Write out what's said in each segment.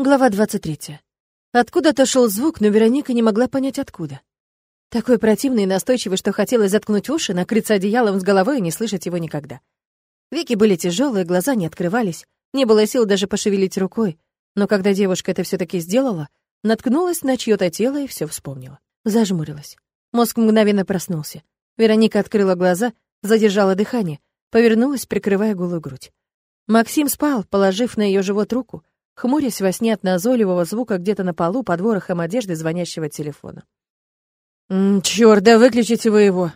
Глава 23. Откуда-то шел звук, но Вероника не могла понять, откуда. Такой противный и настойчивый, что хотелось заткнуть уши, накрыться одеялом с головой и не слышать его никогда. Веки были тяжелые, глаза не открывались, не было сил даже пошевелить рукой, но когда девушка это все таки сделала, наткнулась на чье-то тело и все вспомнила. Зажмурилась. Мозг мгновенно проснулся. Вероника открыла глаза, задержала дыхание, повернулась, прикрывая голую грудь. Максим спал, положив на ее живот руку, хмурясь во сне от назойливого звука где-то на полу под ворохом одежды звонящего телефона. «Чёрт, да выключите вы его!»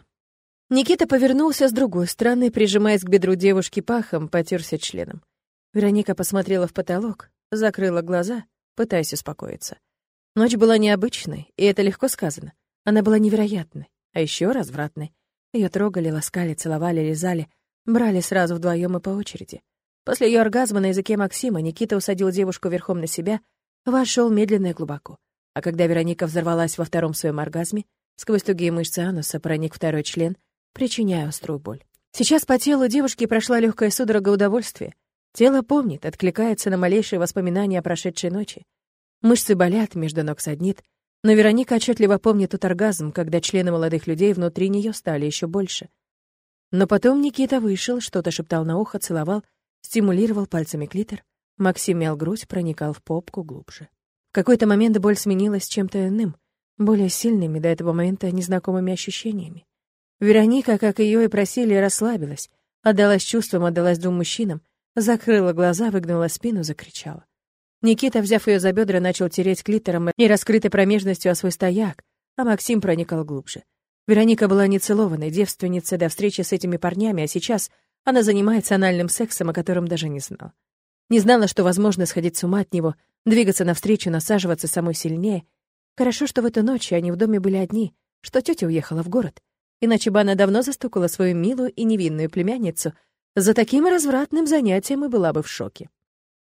Никита повернулся с другой стороны, прижимаясь к бедру девушки пахом, потерся членом. Вероника посмотрела в потолок, закрыла глаза, пытаясь успокоиться. Ночь была необычной, и это легко сказано. Она была невероятной, а еще развратной. Ее трогали, ласкали, целовали, лизали, брали сразу вдвоем и по очереди. После ее оргазма на языке Максима Никита усадил девушку верхом на себя, вошел медленно и глубоко. А когда Вероника взорвалась во втором своем оргазме, сквозь тугие мышцы ануса проник второй член, причиняя острую боль. Сейчас по телу девушки прошла легкая судорога удовольствия. Тело помнит, откликается на малейшие воспоминания о прошедшей ночи. Мышцы болят, между ног саднит, но Вероника отчетливо помнит тот оргазм, когда члены молодых людей внутри нее стали еще больше. Но потом Никита вышел, что-то шептал на ухо, целовал, стимулировал пальцами клитор, Максим мял грудь, проникал в попку глубже. В какой-то момент боль сменилась чем-то иным, более сильными до этого момента незнакомыми ощущениями. Вероника, как ее и просили, расслабилась, отдалась чувствам, отдалась двум мужчинам, закрыла глаза, выгнула спину, закричала. Никита, взяв ее за бедра, начал тереть клитором и раскрытой промежностью о свой стояк, а Максим проникал глубже. Вероника была нецелованной, девственницей до встречи с этими парнями, а сейчас она занимается анальным сексом, о котором даже не знала. Не знала, что возможно сходить с ума от него, двигаться навстречу, насаживаться самой сильнее. Хорошо, что в эту ночь они в доме были одни, что тетя уехала в город. Иначе бы она давно застукала свою милую и невинную племянницу за таким развратным занятием и была бы в шоке.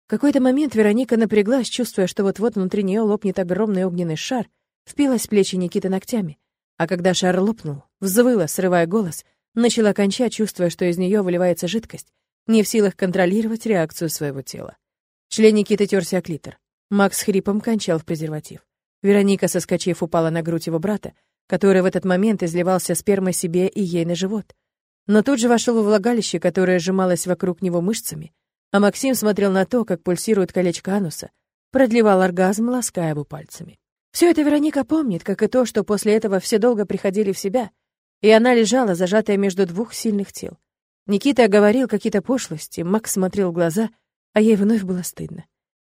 В какой-то момент Вероника напряглась, чувствуя, что вот-вот внутри нее лопнет огромный огненный шар, впилась в плечи Никиты ногтями. А когда шар лопнул, взвыла, срывая голос, Начала кончать, чувствуя, что из нее выливается жидкость, не в силах контролировать реакцию своего тела. Член Никиты терся клитор. Макс хрипом кончал в презерватив. Вероника, соскочив, упала на грудь его брата, который в этот момент изливался спермой себе и ей на живот. Но тут же вошел во влагалище, которое сжималось вокруг него мышцами, а Максим смотрел на то, как пульсирует колечко ануса, продлевал оргазм, лаская его пальцами. Все это Вероника помнит, как и то, что после этого все долго приходили в себя — и она лежала, зажатая между двух сильных тел. Никита говорил какие-то пошлости, Макс смотрел в глаза, а ей вновь было стыдно.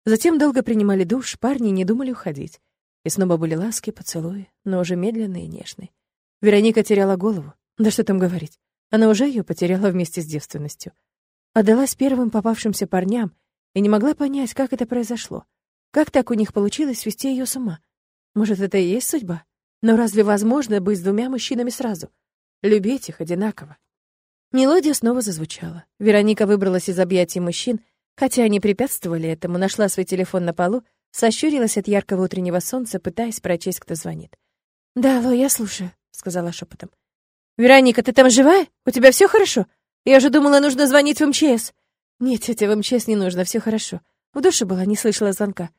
Затем долго принимали душ, парни не думали уходить. И снова были ласки, поцелуи, но уже медленные и нежные. Вероника теряла голову. Да что там говорить. Она уже ее потеряла вместе с девственностью. Отдалась первым попавшимся парням и не могла понять, как это произошло. Как так у них получилось свести ее с ума? Может, это и есть судьба? Но разве возможно быть с двумя мужчинами сразу? Любить их одинаково. Мелодия снова зазвучала. Вероника выбралась из объятий мужчин, хотя они препятствовали этому, нашла свой телефон на полу, сощурилась от яркого утреннего солнца, пытаясь прочесть, кто звонит. «Да, алло, я слушаю», — сказала шепотом. «Вероника, ты там живая? У тебя все хорошо? Я же думала, нужно звонить в МЧС». «Нет, тетя, в МЧС не нужно, все хорошо. В душе была, не слышала звонка».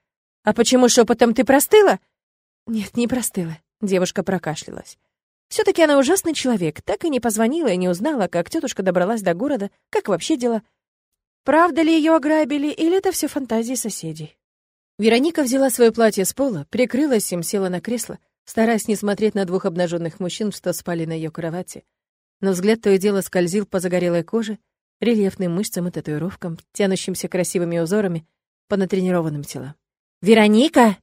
«А почему шепотом ты простыла?» «Нет, не простыла», — девушка прокашлялась. Все таки она ужасный человек, так и не позвонила и не узнала, как тетушка добралась до города, как вообще дела. Правда ли ее ограбили, или это все фантазии соседей? Вероника взяла свое платье с пола, прикрылась им, села на кресло, стараясь не смотреть на двух обнаженных мужчин, что спали на ее кровати. Но взгляд то и дело скользил по загорелой коже, рельефным мышцам и татуировкам, тянущимся красивыми узорами по натренированным телам. «Вероника!»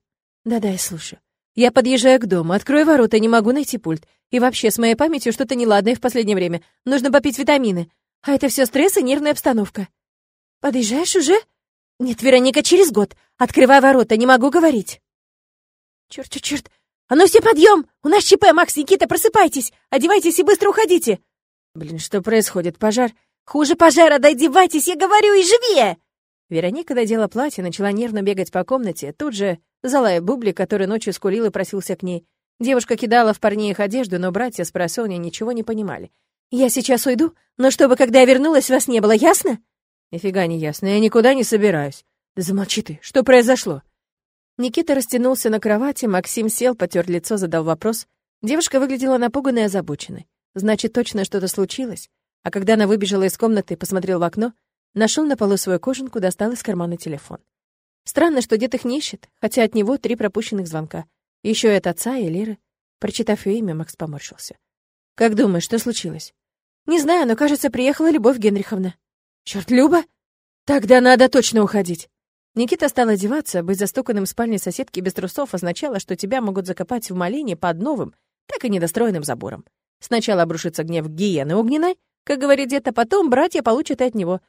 «Да-да, я слушаю. Я подъезжаю к дому, открою ворота, не могу найти пульт. И вообще, с моей памятью что-то неладное в последнее время. Нужно попить витамины. А это все стресс и нервная обстановка. Подъезжаешь уже? Нет, Вероника, через год. Открывай ворота, не могу говорить. Черт, черт, черт. А ну все подъем! У нас ЧП, Макс, Никита, просыпайтесь! Одевайтесь и быстро уходите! Блин, что происходит? Пожар? Хуже пожара, да одевайтесь, я говорю, и живее! Вероника надела платье, начала нервно бегать по комнате, тут же залая бубли, который ночью скулил и просился к ней. Девушка кидала в парней их одежду, но братья с просонья ничего не понимали. «Я сейчас уйду, но чтобы, когда я вернулась, вас не было, ясно?» «Нифига не ясно, я никуда не собираюсь». «Да замолчи ты, что произошло?» Никита растянулся на кровати, Максим сел, потер лицо, задал вопрос. Девушка выглядела напуганной и озабоченной. Значит, точно что-то случилось. А когда она выбежала из комнаты и посмотрел в окно, нашел на полу свою кожанку, достал из кармана телефон. Странно, что дед их не ищет, хотя от него три пропущенных звонка. Еще и от отца и Леры. Прочитав ее имя, Макс поморщился. «Как думаешь, что случилось?» «Не знаю, но, кажется, приехала Любовь Генриховна». «Черт, Люба? Тогда надо точно уходить». Никита стал одеваться, быть застуканным в спальне соседки без трусов означало, что тебя могут закопать в малине под новым, так и недостроенным забором. Сначала обрушится гнев гиены огненной, как говорит дед, а потом братья получат от него.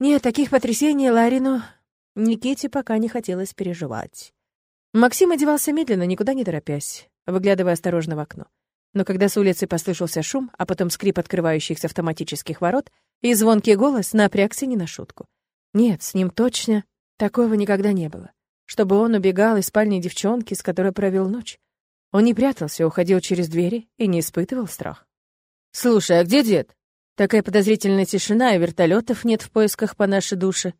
Нет, таких потрясений Ларину Никите пока не хотелось переживать. Максим одевался медленно, никуда не торопясь, выглядывая осторожно в окно. Но когда с улицы послышался шум, а потом скрип открывающихся автоматических ворот и звонкий голос, напрягся не на шутку. Нет, с ним точно Такого никогда не было. Чтобы он убегал из спальни девчонки, с которой провел ночь. Он не прятался, уходил через двери и не испытывал страх. «Слушай, а где дед?» Такая подозрительная тишина, и вертолетов нет в поисках по нашей душе.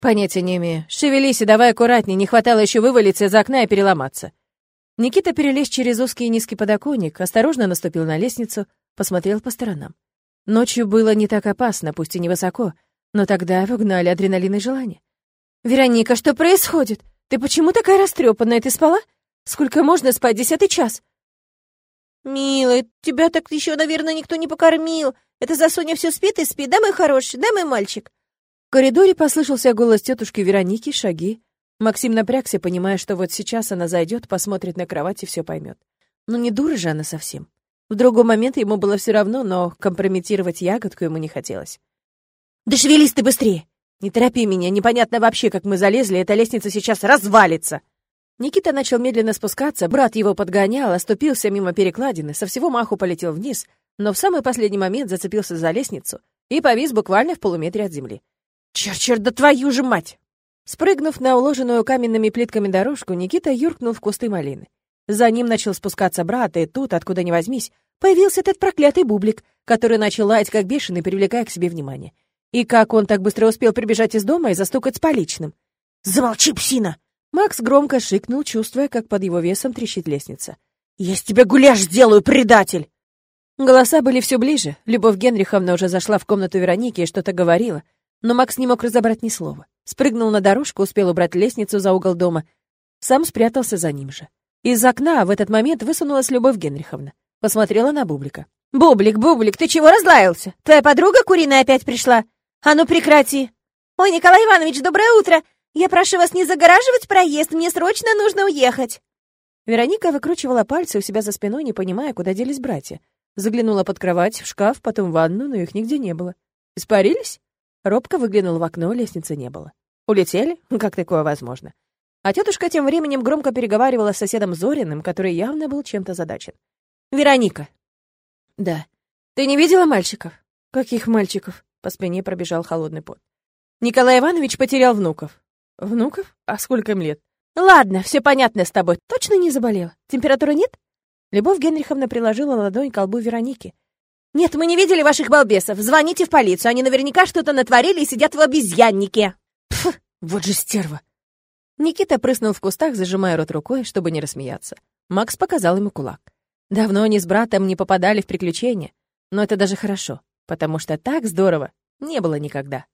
Понятия не имею. Шевелись и давай аккуратнее, не хватало еще вывалиться из окна и переломаться. Никита перелез через узкий и низкий подоконник, осторожно наступил на лестницу, посмотрел по сторонам. Ночью было не так опасно, пусть и невысоко, но тогда его гнали адреналин и желание. «Вероника, что происходит? Ты почему такая растрепанная? Ты спала? Сколько можно спать? Десятый час?» «Милый, тебя так еще, наверное, никто не покормил. Это за Соня все спит и спит, да, мой хороший, да, мой мальчик?» В коридоре послышался голос тетушки Вероники, шаги. Максим напрягся, понимая, что вот сейчас она зайдет, посмотрит на кровать и все поймет. Ну не дура же она совсем. В другой момент ему было все равно, но компрометировать ягодку ему не хотелось. «Да шевелись ты быстрее! «Не торопи меня, непонятно вообще, как мы залезли, эта лестница сейчас развалится!» Никита начал медленно спускаться, брат его подгонял, оступился мимо перекладины, со всего маху полетел вниз, но в самый последний момент зацепился за лестницу и повис буквально в полуметре от земли. «Черт, черт, да твою же мать!» Спрыгнув на уложенную каменными плитками дорожку, Никита юркнул в кусты малины. За ним начал спускаться брат, и тут, откуда ни возьмись, появился этот проклятый бублик, который начал лаять как бешеный, привлекая к себе внимание. И как он так быстро успел прибежать из дома и застукать с поличным? «Замолчи, псина!» Макс громко шикнул, чувствуя, как под его весом трещит лестница. «Я с тебя гуляш сделаю, предатель!» Голоса были все ближе. Любовь Генриховна уже зашла в комнату Вероники и что-то говорила, но Макс не мог разобрать ни слова. Спрыгнул на дорожку, успел убрать лестницу за угол дома. Сам спрятался за ним же. Из окна в этот момент высунулась Любовь Генриховна. Посмотрела на Бублика. «Бублик, Бублик, ты чего разлаялся? Твоя подруга куриная опять пришла?» «А ну прекрати!» «Ой, Николай Иванович, доброе утро! Я прошу вас не загораживать проезд, мне срочно нужно уехать!» Вероника выкручивала пальцы у себя за спиной, не понимая, куда делись братья. Заглянула под кровать, в шкаф, потом в ванну, но их нигде не было. «Испарились?» Робко выглянула в окно, лестницы не было. «Улетели? Как такое возможно?» А тетушка тем временем громко переговаривала с соседом Зориным, который явно был чем-то задачен. «Вероника!» «Да. Ты не видела мальчиков?» «Каких мальчиков?» По спине пробежал холодный пот. Николай Иванович потерял внуков. Внуков? А сколько им лет? Ладно, все понятно с тобой. Точно не заболела? Температуры нет? Любовь Генриховна приложила ладонь к колбу Вероники. «Нет, мы не видели ваших балбесов. Звоните в полицию. Они наверняка что-то натворили и сидят в обезьяннике». Пф, вот же стерва. Никита прыснул в кустах, зажимая рот рукой, чтобы не рассмеяться. Макс показал ему кулак. Давно они с братом не попадали в приключения, но это даже хорошо потому что так здорово не было никогда.